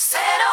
Said